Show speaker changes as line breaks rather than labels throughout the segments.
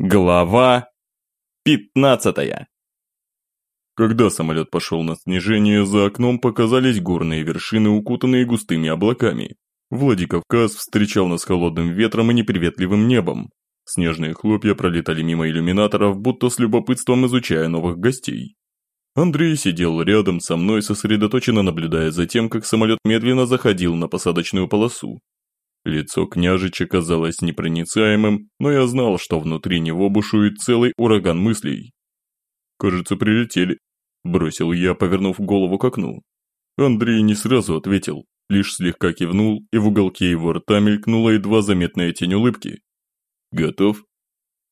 Глава 15
Когда самолет пошел на снижение, за окном показались горные вершины, укутанные густыми облаками. Владикавказ встречал нас холодным ветром и неприветливым небом. Снежные хлопья пролетали мимо иллюминаторов, будто с любопытством изучая новых гостей. Андрей сидел рядом со мной, сосредоточенно наблюдая за тем, как самолет медленно заходил на посадочную полосу. Лицо княжича казалось непроницаемым, но я знал, что внутри него бушует целый ураган мыслей. «Кажется, прилетели», – бросил я, повернув голову к окну. Андрей не сразу ответил, лишь слегка кивнул, и в уголке его рта мелькнула едва заметная тень улыбки. «Готов?»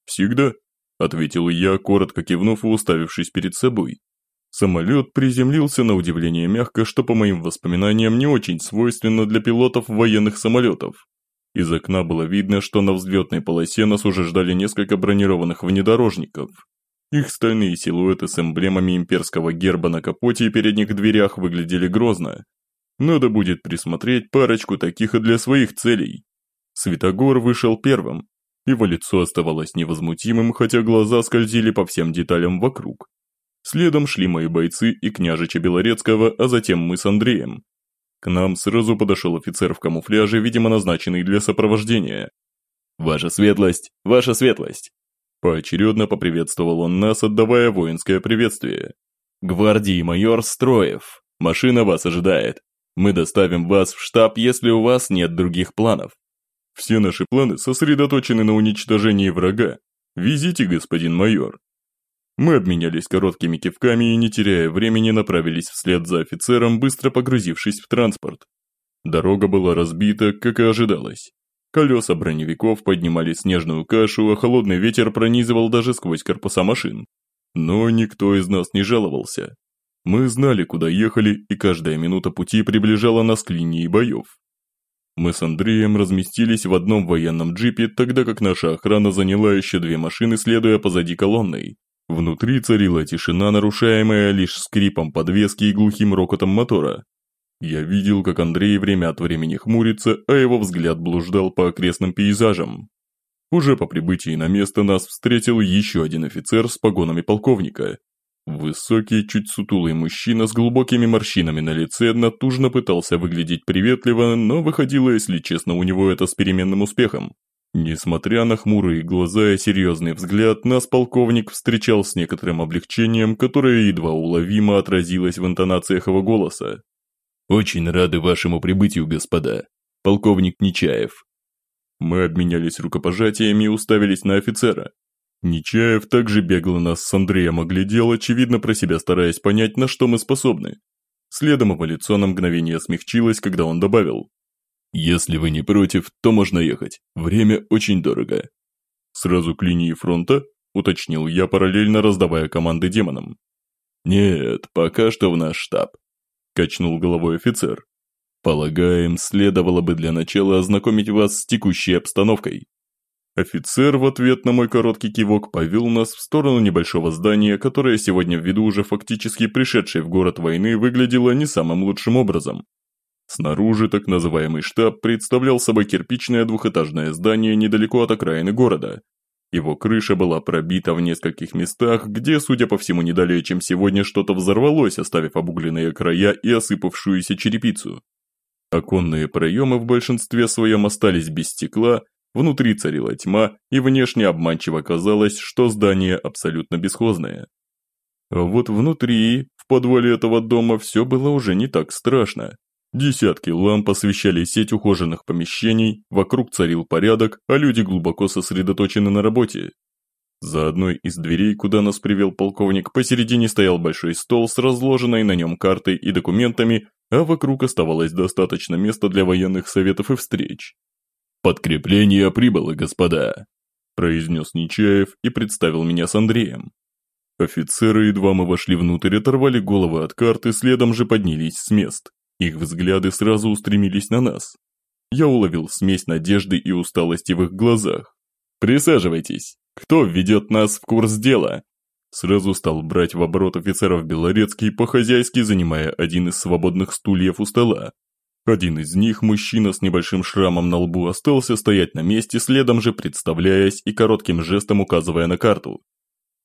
«Всегда», – ответил я, коротко кивнув и уставившись перед собой. Самолет приземлился на удивление мягко, что по моим воспоминаниям не очень свойственно для пилотов военных самолетов. Из окна было видно, что на взлетной полосе нас уже ждали несколько бронированных внедорожников. Их стальные силуэты с эмблемами имперского герба на капоте и передних дверях выглядели грозно. Надо будет присмотреть парочку таких и для своих целей. Светогор вышел первым. Его лицо оставалось невозмутимым, хотя глаза скользили по всем деталям вокруг. Следом шли мои бойцы и княжича Белорецкого, а затем мы с Андреем. К нам сразу подошел офицер в камуфляже, видимо назначенный для сопровождения.
«Ваша светлость! Ваша светлость!»
Поочередно поприветствовал он нас, отдавая воинское приветствие.
«Гвардии майор Строев! Машина вас ожидает. Мы доставим вас в штаб, если у вас нет других планов».
«Все наши планы сосредоточены на уничтожении врага. Везите, господин майор», мы обменялись короткими кивками и, не теряя времени, направились вслед за офицером, быстро погрузившись в транспорт. Дорога была разбита, как и ожидалось. Колеса броневиков поднимали снежную кашу, а холодный ветер пронизывал даже сквозь корпуса машин. Но никто из нас не жаловался. Мы знали, куда ехали, и каждая минута пути приближала нас к линии боев. Мы с Андреем разместились в одном военном джипе, тогда как наша охрана заняла еще две машины, следуя позади колонной. Внутри царила тишина, нарушаемая лишь скрипом подвески и глухим рокотом мотора. Я видел, как Андрей время от времени хмурится, а его взгляд блуждал по окрестным пейзажам. Уже по прибытии на место нас встретил еще один офицер с погонами полковника. Высокий, чуть сутулый мужчина с глубокими морщинами на лице натужно пытался выглядеть приветливо, но выходило, если честно, у него это с переменным успехом. Несмотря на хмурые глаза и серьезный взгляд, нас полковник встречал с некоторым облегчением, которое едва уловимо отразилось в интонациях его голоса.
«Очень рады вашему прибытию, господа. Полковник Нечаев».
Мы обменялись рукопожатиями и уставились на офицера. Нечаев также бегло нас с Андреем оглядел, очевидно про себя стараясь понять, на что мы способны. Следом его лицо на мгновение смягчилось, когда он добавил.
«Если вы не против, то можно ехать. Время очень дорого».
«Сразу к линии фронта?» – уточнил я, параллельно раздавая команды демонам.
«Нет, пока что в наш штаб», – качнул головой офицер. «Полагаем, следовало бы для начала ознакомить вас с текущей обстановкой».
Офицер в ответ на мой короткий кивок повел нас в сторону небольшого здания, которое сегодня ввиду уже фактически пришедшей в город войны выглядело не самым лучшим образом. Снаружи так называемый штаб представлял собой кирпичное двухэтажное здание недалеко от окраины города. Его крыша была пробита в нескольких местах, где, судя по всему, не далее, чем сегодня что-то взорвалось, оставив обугленные края и осыпавшуюся черепицу. Оконные проемы в большинстве своем остались без стекла, внутри царила тьма, и внешне обманчиво казалось, что здание абсолютно бесхозное. А вот внутри, в подвале этого дома, все было уже не так страшно. Десятки ламп освещали сеть ухоженных помещений, вокруг царил порядок, а люди глубоко сосредоточены на работе. За одной из дверей, куда нас привел полковник, посередине стоял большой стол с разложенной на нем картой и документами, а вокруг оставалось достаточно места для военных советов и встреч.
«Подкрепление прибыло, господа», –
произнес Нечаев и представил меня с Андреем. Офицеры, едва мы вошли внутрь, оторвали головы от карты, следом же поднялись с мест. Их взгляды сразу устремились на нас. Я уловил смесь надежды и усталости в их глазах. «Присаживайтесь. Кто введет нас в курс дела?» Сразу стал брать в оборот офицеров Белорецкий, по-хозяйски занимая один из свободных стульев у стола.
Один из них, мужчина с небольшим шрамом на лбу, остался стоять на месте, следом же представляясь и коротким жестом указывая на карту.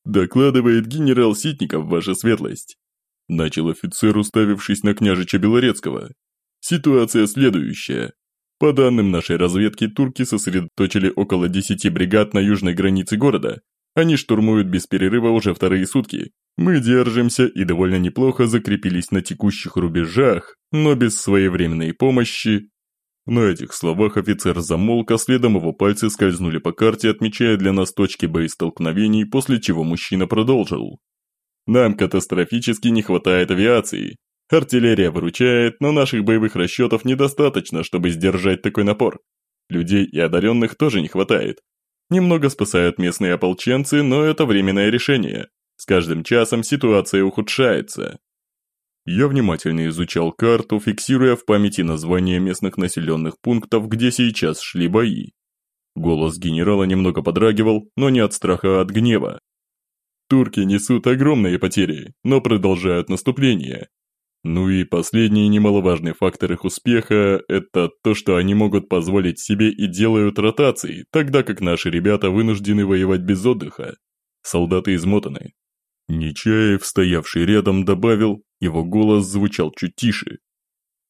«Докладывает генерал Ситников, ваша светлость», – начал офицер, уставившись на княжича Белорецкого. «Ситуация следующая. По данным нашей разведки, турки сосредоточили около 10 бригад на южной границе города. Они штурмуют без перерыва уже вторые сутки. Мы держимся и довольно неплохо закрепились на текущих рубежах, но без своевременной помощи на этих словах офицер замолк, а следом его пальцы скользнули по карте, отмечая для нас точки боестолкновений, после чего мужчина продолжил. «Нам катастрофически не хватает авиации. Артиллерия выручает, но наших боевых расчетов недостаточно, чтобы сдержать такой напор. Людей и одаренных тоже не хватает. Немного спасают местные ополченцы, но это временное решение. С каждым часом ситуация ухудшается. Я внимательно изучал карту, фиксируя в памяти названия местных населенных пунктов, где сейчас шли бои. Голос генерала немного подрагивал, но не от страха, а от гнева. Турки несут огромные потери, но продолжают наступление. Ну и последний немаловажный фактор их успеха – это то, что они могут позволить себе и делают ротации, тогда как наши ребята вынуждены воевать без отдыха. Солдаты измотаны, Нечаев, стоявший рядом, добавил, его голос звучал чуть тише.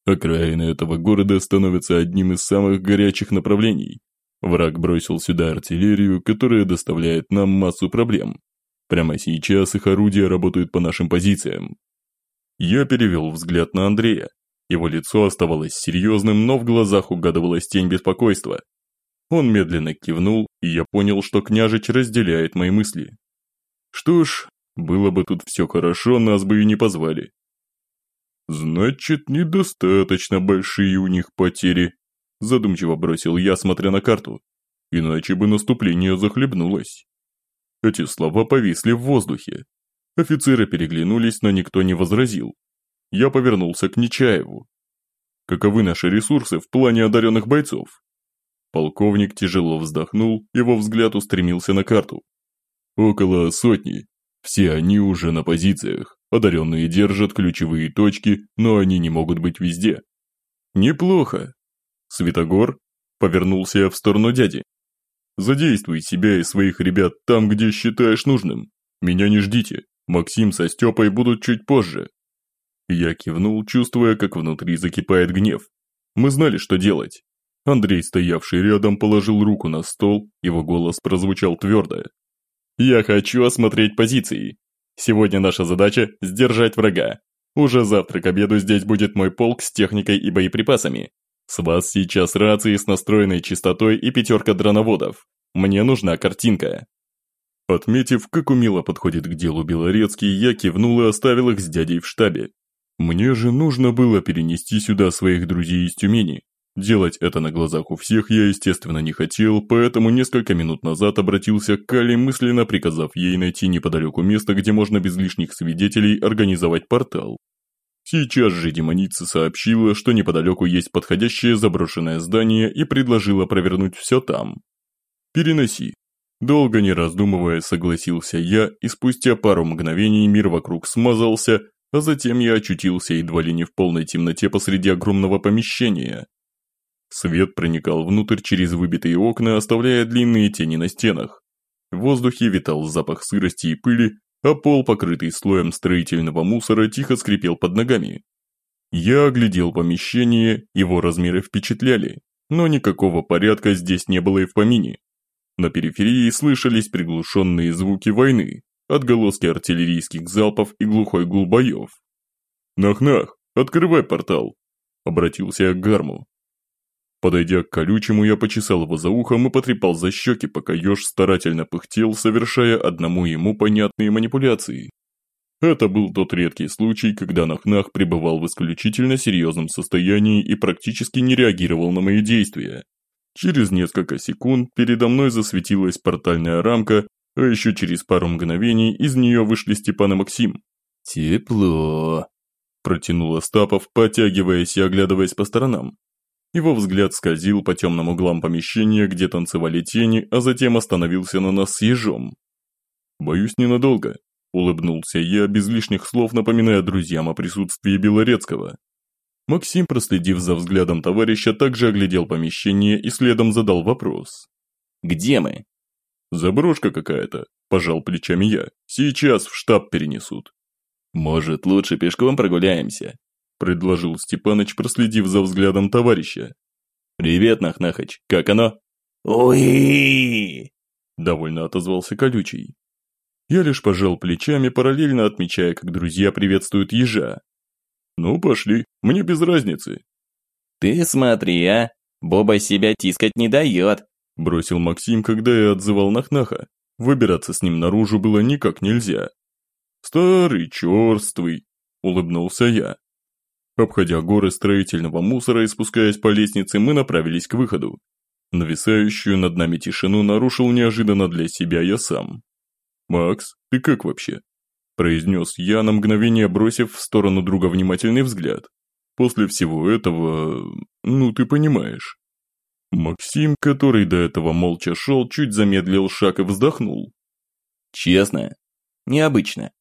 Окраины этого города становятся одним из самых горячих направлений. Враг бросил сюда артиллерию, которая доставляет нам массу проблем. Прямо сейчас их орудия работают по нашим позициям. Я перевел взгляд на Андрея. Его лицо оставалось серьезным, но в глазах угадывалась тень беспокойства. Он медленно кивнул, и я понял, что княжич разделяет мои мысли. Что ж, было бы тут все хорошо, нас бы и не позвали. Значит, недостаточно большие у них потери, задумчиво бросил я, смотря на карту. Иначе бы наступление захлебнулось. Эти слова повисли в воздухе. Офицеры переглянулись, но никто не возразил. Я повернулся к Нечаеву. Каковы наши ресурсы в плане одаренных бойцов? Полковник тяжело вздохнул, его взгляд устремился на карту. Около сотни, все они уже на позициях, одаренные держат ключевые точки, но они не могут быть везде. Неплохо. Светогор повернулся в сторону дяди. Задействуй себя и своих ребят там, где считаешь нужным. Меня не ждите, Максим со Степой будут чуть позже. Я кивнул, чувствуя, как внутри закипает гнев. Мы знали, что делать. Андрей, стоявший рядом, положил руку на стол, его голос прозвучал твердо. Я хочу осмотреть позиции. Сегодня наша задача – сдержать врага. Уже завтра к обеду здесь будет мой полк с техникой и боеприпасами. С вас сейчас рации с настроенной частотой и пятерка дроноводов. Мне нужна картинка. Отметив, как умело подходит к делу Белорецкий, я кивнул и оставил их с дядей в штабе. Мне же нужно было перенести сюда своих друзей из Тюмени. Делать это на глазах у всех я, естественно, не хотел, поэтому несколько минут назад обратился к Кали, мысленно приказав ей найти неподалеку место, где можно без лишних свидетелей организовать портал. Сейчас же демоница сообщила, что неподалеку есть подходящее заброшенное здание и предложила провернуть все там. «Переноси». Долго не раздумывая, согласился я, и спустя пару мгновений мир вокруг смазался, а затем я очутился едва ли не в полной темноте посреди огромного помещения. Свет проникал внутрь через выбитые окна, оставляя длинные тени на стенах. В воздухе витал запах сырости и пыли, а пол, покрытый слоем строительного мусора, тихо скрипел под ногами. Я оглядел помещение, его размеры впечатляли, но никакого порядка здесь не было и в помине. На периферии слышались приглушенные звуки войны, отголоски артиллерийских залпов и глухой гул боев. «Нах-нах, открывай портал!» – обратился я к Гарму. Подойдя к колючему, я почесал его за ухом и потрепал за щеки, пока еж старательно пыхтел, совершая одному ему понятные манипуляции. Это был тот редкий случай, когда Нахнах пребывал в исключительно серьезном состоянии и практически не реагировал на мои действия. Через несколько секунд передо мной засветилась портальная рамка, а еще через пару мгновений из нее вышли Степан и Максим. «Тепло», – протянул Остапов, потягиваясь и оглядываясь по сторонам. Его взгляд скользил по темным углам помещения, где танцевали тени, а затем остановился на нас с ежом. «Боюсь, ненадолго», – улыбнулся я, без лишних слов напоминая друзьям о присутствии Белорецкого. Максим, проследив за взглядом товарища, также оглядел помещение и следом задал вопрос.
«Где мы?»
«Заброшка какая-то», – пожал плечами я. «Сейчас в штаб перенесут».
«Может, лучше пешком прогуляемся?» – предложил Степаныч, проследив за взглядом товарища. «Привет, Нахнахач, как оно?»
«Ой!»
– довольно отозвался колючий. Я лишь пожал плечами, параллельно отмечая, как друзья приветствуют ежа. «Ну, пошли, мне без разницы».
«Ты смотри, а! Боба себя тискать не дает!»
Бросил Максим, когда я отзывал Нахнаха. Выбираться с ним наружу было никак нельзя. «Старый, черствый», – улыбнулся я. Обходя горы строительного мусора и спускаясь по лестнице, мы направились к выходу. Нависающую над нами тишину нарушил неожиданно для себя я сам. «Макс, ты как вообще?» произнес я на мгновение, бросив в сторону друга внимательный взгляд. После всего этого, ну ты понимаешь. Максим, который до этого молча шел, чуть замедлил шаг и вздохнул.
Честно, необычно.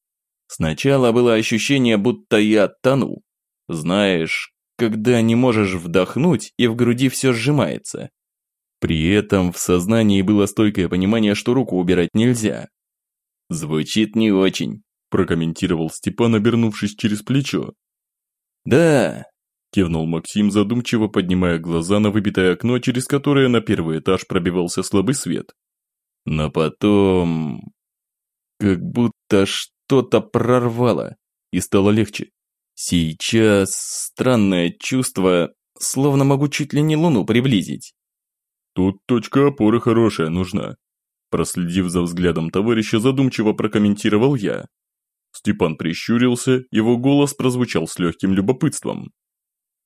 Сначала было ощущение, будто я тонул. Знаешь, когда не можешь вдохнуть и в груди все сжимается. При этом в сознании было стойкое понимание, что руку убирать нельзя. Звучит не очень
прокомментировал Степан, обернувшись через плечо.
«Да», –
кивнул Максим, задумчиво поднимая глаза на выбитое окно, через которое на первый этаж пробивался слабый свет.
«Но потом... как будто что-то прорвало, и стало легче. Сейчас странное чувство, словно могу чуть ли не луну приблизить».
«Тут точка опоры хорошая нужна», Проследив за взглядом товарища, задумчиво прокомментировал я. Степан прищурился, его голос прозвучал с легким любопытством.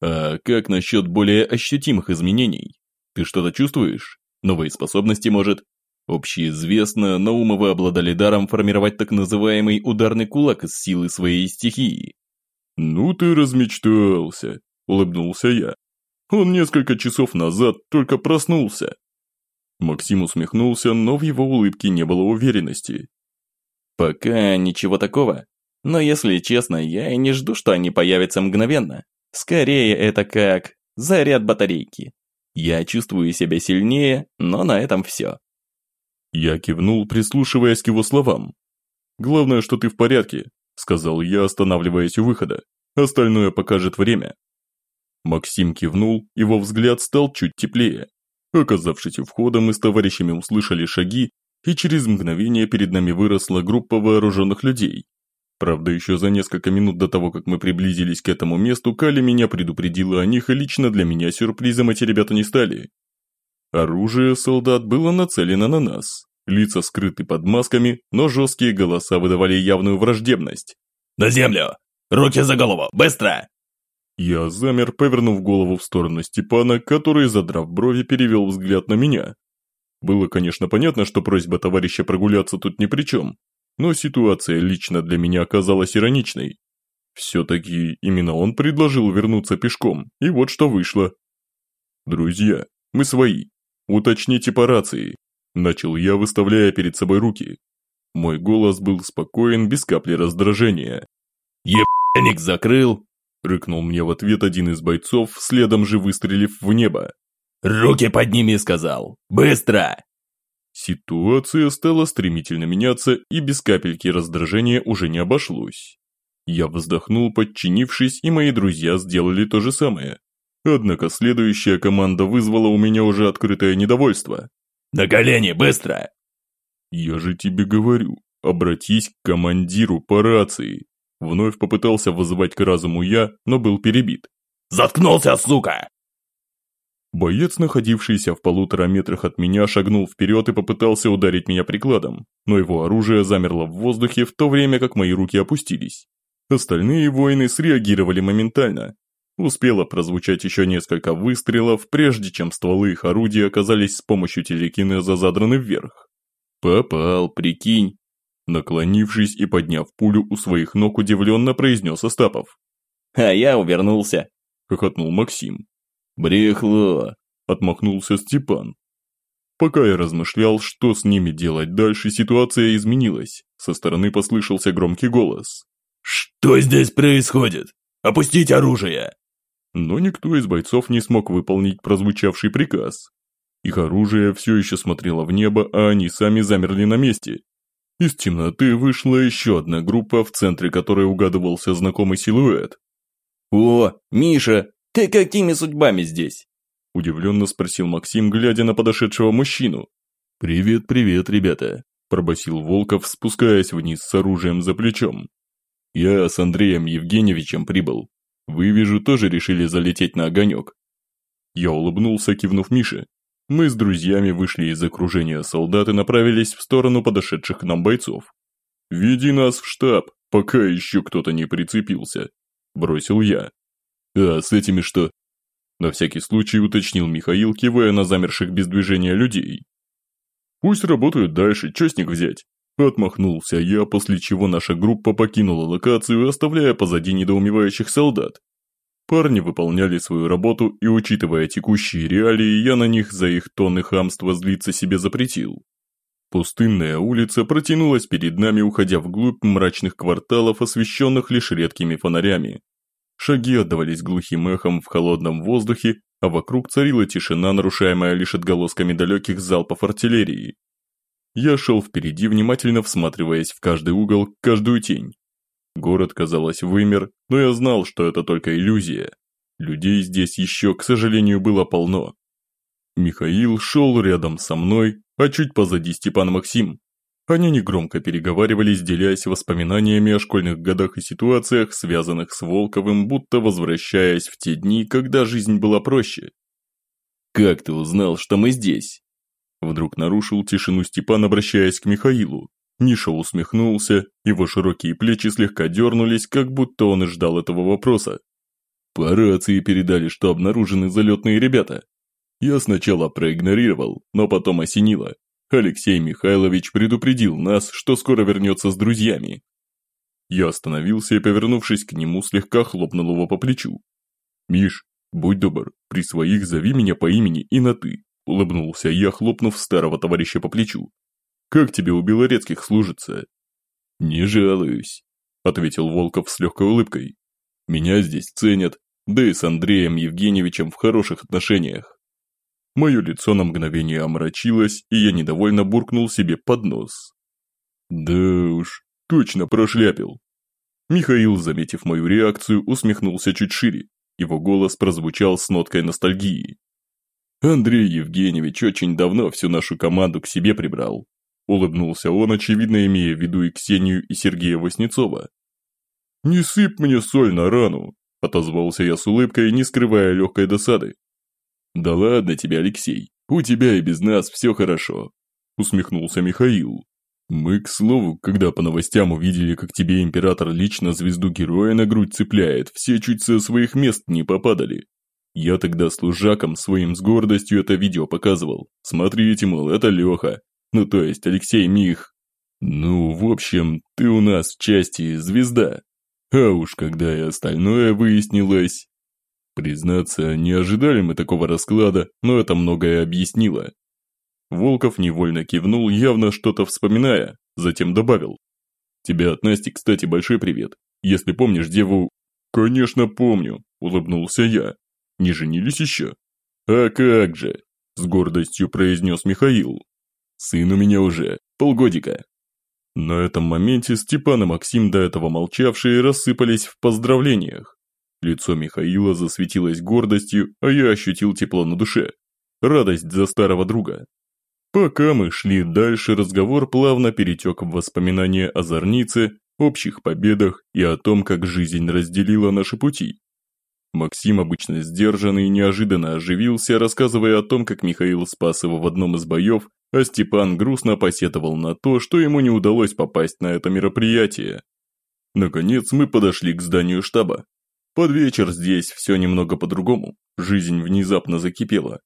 «А как насчет более ощутимых изменений? Ты что-то чувствуешь? Новые способности, может?» Общеизвестно, Наумовы обладали даром формировать так называемый ударный кулак из силы своей стихии.
«Ну ты размечтался», – улыбнулся я. «Он несколько часов назад только проснулся». Максим усмехнулся, но в его улыбке не было уверенности.
Пока ничего такого. Но если честно, я и не жду, что они появятся мгновенно. Скорее, это как заряд батарейки. Я чувствую себя сильнее, но на этом все.
Я кивнул, прислушиваясь к его словам. «Главное, что ты в порядке», – сказал я, останавливаясь у выхода. «Остальное покажет время». Максим кивнул, его взгляд стал чуть теплее. Оказавшись у входа, мы с товарищами услышали шаги и через мгновение перед нами выросла группа вооруженных людей. Правда, еще за несколько минут до того, как мы приблизились к этому месту, Кали меня предупредила о них, и лично для меня сюрпризом эти ребята не стали. Оружие солдат было нацелено на нас. Лица скрыты под масками, но жесткие голоса выдавали явную враждебность.
«На землю! Руки за голову! Быстро!»
Я замер, повернув голову в сторону Степана, который, задрав брови, перевел взгляд на меня. Было, конечно, понятно, что просьба товарища прогуляться тут ни при чем, но ситуация лично для меня оказалась ироничной. Все-таки именно он предложил вернуться пешком, и вот что вышло. «Друзья, мы свои. Уточните по рации», – начал я, выставляя перед собой руки. Мой голос был спокоен, без капли раздражения.
«Ебаник закрыл!»
– рыкнул мне в ответ один из бойцов, следом же выстрелив в небо.
«Руки подними!» – сказал. «Быстро!»
Ситуация стала стремительно меняться, и без капельки раздражения уже не обошлось. Я вздохнул, подчинившись, и мои друзья сделали то же самое. Однако следующая команда вызвала у меня уже открытое недовольство.
«На колени, быстро!»
«Я же тебе говорю, обратись к командиру по рации!» Вновь попытался вызывать к разуму я, но был перебит.
«Заткнулся, сука!»
Боец, находившийся в полутора метрах от меня, шагнул вперед и попытался ударить меня прикладом, но его оружие замерло в воздухе в то время, как мои руки опустились. Остальные воины среагировали моментально. Успело прозвучать еще несколько выстрелов, прежде чем стволы их орудий оказались с помощью телекинеза задраны вверх. «Попал, прикинь!» Наклонившись и подняв пулю у своих ног, удивленно произнес Остапов.
«А я увернулся!»
– хохотнул Максим.
«Брехло!»
– отмахнулся Степан. Пока я размышлял, что с ними делать дальше, ситуация изменилась. Со стороны послышался громкий голос.
«Что здесь происходит? Опустить оружие!»
Но никто из бойцов не смог выполнить прозвучавший приказ. Их оружие все еще смотрело в небо, а они сами замерли на месте. Из темноты вышла еще одна группа, в центре которой угадывался знакомый силуэт.
«О, Миша, ты какими судьбами здесь?»
Удивленно спросил Максим, глядя на подошедшего мужчину. «Привет, привет, ребята», – пробасил Волков, спускаясь вниз с оружием за плечом. «Я с Андреем Евгеньевичем прибыл. Вы, вижу, тоже решили залететь на огонек». Я улыбнулся, кивнув Мише. Мы с друзьями вышли из окружения солдат и направились в сторону подошедших к нам бойцов. «Веди нас в штаб, пока еще кто-то не прицепился», – бросил я. «А с этими что?» На всякий случай уточнил Михаил, кивая на замерших без движения людей. «Пусть работают дальше, них взять?» Отмахнулся я, после чего наша группа покинула локацию, оставляя позади недоумевающих солдат. Парни выполняли свою работу, и учитывая текущие реалии, я на них за их тонны хамства злиться себе запретил. Пустынная улица протянулась перед нами, уходя вглубь мрачных кварталов, освещенных лишь редкими фонарями. Шаги отдавались глухим эхом в холодном воздухе, а вокруг царила тишина, нарушаемая лишь отголосками далеких залпов артиллерии. Я шел впереди, внимательно всматриваясь в каждый угол, каждую тень. Город, казалось, вымер, но я знал, что это только иллюзия. Людей здесь еще, к сожалению, было полно. Михаил шел рядом со мной, а чуть позади Степан Максим. Они негромко переговаривались, делясь воспоминаниями о школьных годах и ситуациях, связанных с Волковым, будто возвращаясь в те дни, когда жизнь была проще.
«Как ты узнал, что мы здесь?»
Вдруг нарушил тишину Степан, обращаясь к Михаилу. Миша усмехнулся, его широкие плечи слегка дернулись, как будто он и ждал этого вопроса. По рации передали, что обнаружены залетные ребята. Я сначала проигнорировал, но потом осенило. Алексей Михайлович предупредил нас, что скоро вернется с друзьями. Я остановился и, повернувшись к нему, слегка хлопнул его по плечу. «Миш, будь добр, при своих зови меня по имени и на «ты», – улыбнулся я, хлопнув старого товарища по плечу. «Как тебе у Белорецких служится?» «Не жалуюсь», – ответил Волков с легкой улыбкой. «Меня здесь ценят, да и с Андреем Евгеньевичем в хороших отношениях. Мое лицо на мгновение омрачилось, и я недовольно буркнул себе под нос. Да уж, точно прошляпил. Михаил, заметив мою реакцию, усмехнулся чуть шире. Его голос прозвучал с ноткой ностальгии. Андрей Евгеньевич очень давно всю нашу команду к себе прибрал. Улыбнулся он, очевидно имея в виду и Ксению, и Сергея Васнецова. «Не сыпь мне соль на рану», – отозвался я с улыбкой, не скрывая легкой досады. «Да ладно тебе, Алексей, у тебя и без нас все хорошо», – усмехнулся Михаил. «Мы, к слову, когда по новостям увидели, как тебе император лично звезду героя на грудь цепляет, все чуть со своих мест не попадали. Я тогда служакам своим с гордостью это видео показывал. Смотрите, мол, это Леха. Ну, то есть Алексей Мих. Ну, в общем, ты у нас в части звезда. А уж когда и остальное выяснилось, Признаться, не ожидали мы такого расклада, но это многое объяснило. Волков невольно кивнул, явно что-то вспоминая, затем добавил. «Тебе от Насти, кстати, большой привет. Если помнишь деву...» «Конечно помню», – улыбнулся я. «Не женились еще?» «А как же!» – с гордостью произнес Михаил. «Сын у меня уже, полгодика». На этом моменте Степан и Максим, до этого молчавшие, рассыпались в поздравлениях. Лицо Михаила засветилось гордостью, а я ощутил тепло на душе. Радость за старого друга. Пока мы шли дальше, разговор плавно перетек в воспоминания о Зорнице, общих победах и о том, как жизнь разделила наши пути. Максим, обычно сдержанный, неожиданно оживился, рассказывая о том, как Михаил спас его в одном из боев, а Степан грустно посетовал на то, что ему не удалось попасть на это мероприятие. Наконец мы подошли к зданию штаба. Под вечер здесь все немного по-другому, жизнь внезапно закипела.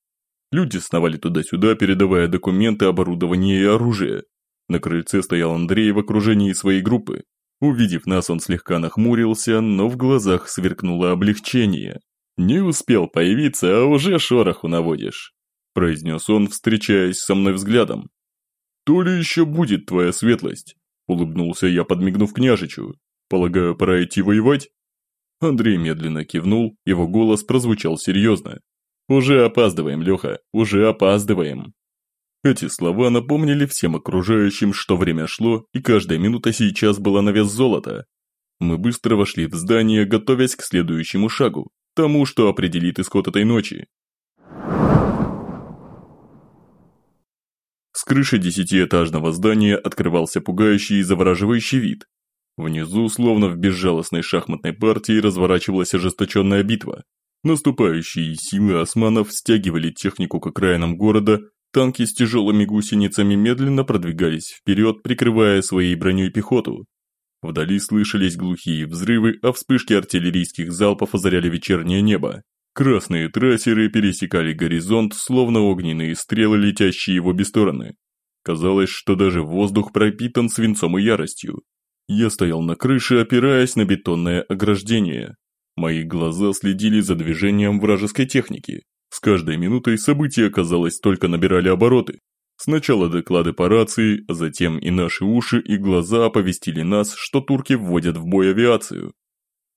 Люди сновали туда-сюда, передавая документы, оборудование и оружие. На крыльце стоял Андрей в окружении своей группы. Увидев нас, он слегка нахмурился, но в глазах сверкнуло облегчение. «Не успел появиться, а уже шороху наводишь», – произнес он, встречаясь со мной взглядом. «То ли еще будет твоя светлость?» – улыбнулся я, подмигнув княжичу. «Полагаю, пора идти воевать?»
Андрей медленно кивнул, его голос прозвучал серьезно. «Уже опаздываем, Леха, уже опаздываем!» Эти слова напомнили всем окружающим, что время шло, и каждая минута сейчас была на вес золота. Мы быстро вошли в здание, готовясь к следующему шагу, тому, что определит исход этой ночи. С крыши десятиэтажного здания открывался пугающий и завораживающий вид. Внизу, словно в безжалостной шахматной партии, разворачивалась ожесточенная битва. Наступающие силы османов стягивали технику к окраинам города, танки с тяжелыми гусеницами медленно продвигались вперед, прикрывая своей броней пехоту. Вдали слышались глухие взрывы, а вспышки артиллерийских залпов озаряли вечернее небо. Красные трассеры пересекали горизонт, словно огненные стрелы, летящие в обе стороны. Казалось, что даже воздух пропитан свинцом и яростью. Я стоял на крыше, опираясь на бетонное ограждение. Мои глаза следили за движением вражеской техники. С каждой минутой события, казалось, только набирали обороты. Сначала доклады по рации, а затем и наши уши и глаза оповестили нас, что турки вводят в бой авиацию.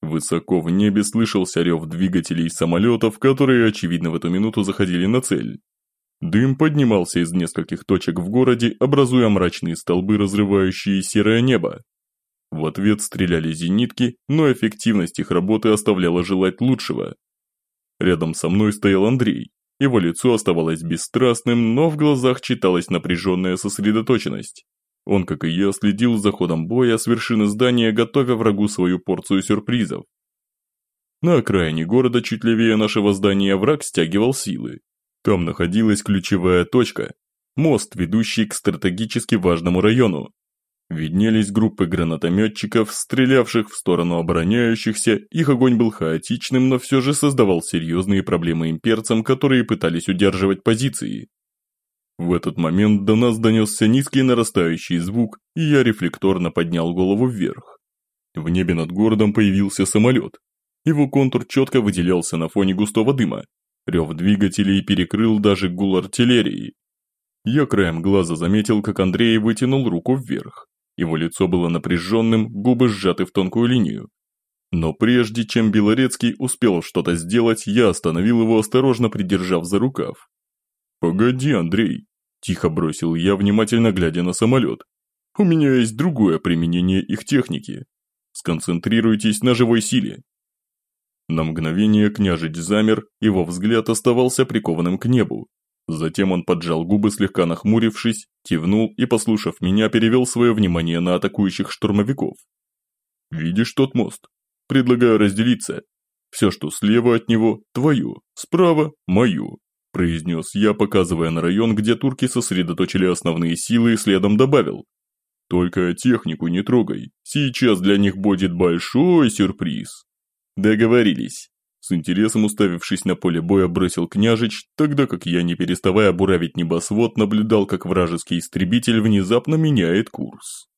Высоко в небе слышался рев двигателей самолетов, которые, очевидно, в эту минуту заходили на цель. Дым поднимался из нескольких точек в городе, образуя мрачные столбы, разрывающие серое небо. В ответ стреляли зенитки, но эффективность их работы оставляла желать лучшего. Рядом со мной стоял Андрей. Его лицо оставалось бесстрастным, но в глазах читалась напряженная сосредоточенность. Он, как и я, следил за ходом боя с вершины здания, готовя врагу свою порцию сюрпризов. На окраине города, чуть левее нашего здания, враг стягивал силы. Там находилась ключевая точка – мост, ведущий к стратегически важному району. Виднелись группы гранатометчиков, стрелявших в сторону обороняющихся, их огонь был хаотичным, но все же создавал серьезные проблемы имперцам, которые пытались удерживать позиции. В этот момент до нас донесся низкий нарастающий звук, и я рефлекторно поднял голову вверх. В небе над городом появился самолет. Его контур четко выделялся на фоне густого дыма. Рев двигателей перекрыл даже гул артиллерии. Я краем глаза заметил, как Андрей вытянул руку вверх. Его лицо было напряженным, губы сжаты в тонкую линию. Но прежде чем Белорецкий успел что-то сделать, я остановил его, осторожно придержав за рукав. «Погоди, Андрей», – тихо бросил я, внимательно глядя на самолет. «У меня есть другое применение их техники. Сконцентрируйтесь на живой силе». На мгновение княжич замер, его взгляд оставался прикованным к небу. Затем он поджал губы, слегка нахмурившись, кивнул и, послушав меня, перевел свое внимание на атакующих штурмовиков. «Видишь тот мост? Предлагаю разделиться. Все, что слева от него, твое, справа – мое произнес я, показывая на район, где турки сосредоточили основные силы и следом добавил. Только технику не трогай, сейчас для них будет большой сюрприз. Договорились. С интересом уставившись на поле боя, бросил княжич, тогда как я, не переставая буравить небосвод, наблюдал, как вражеский истребитель внезапно меняет курс.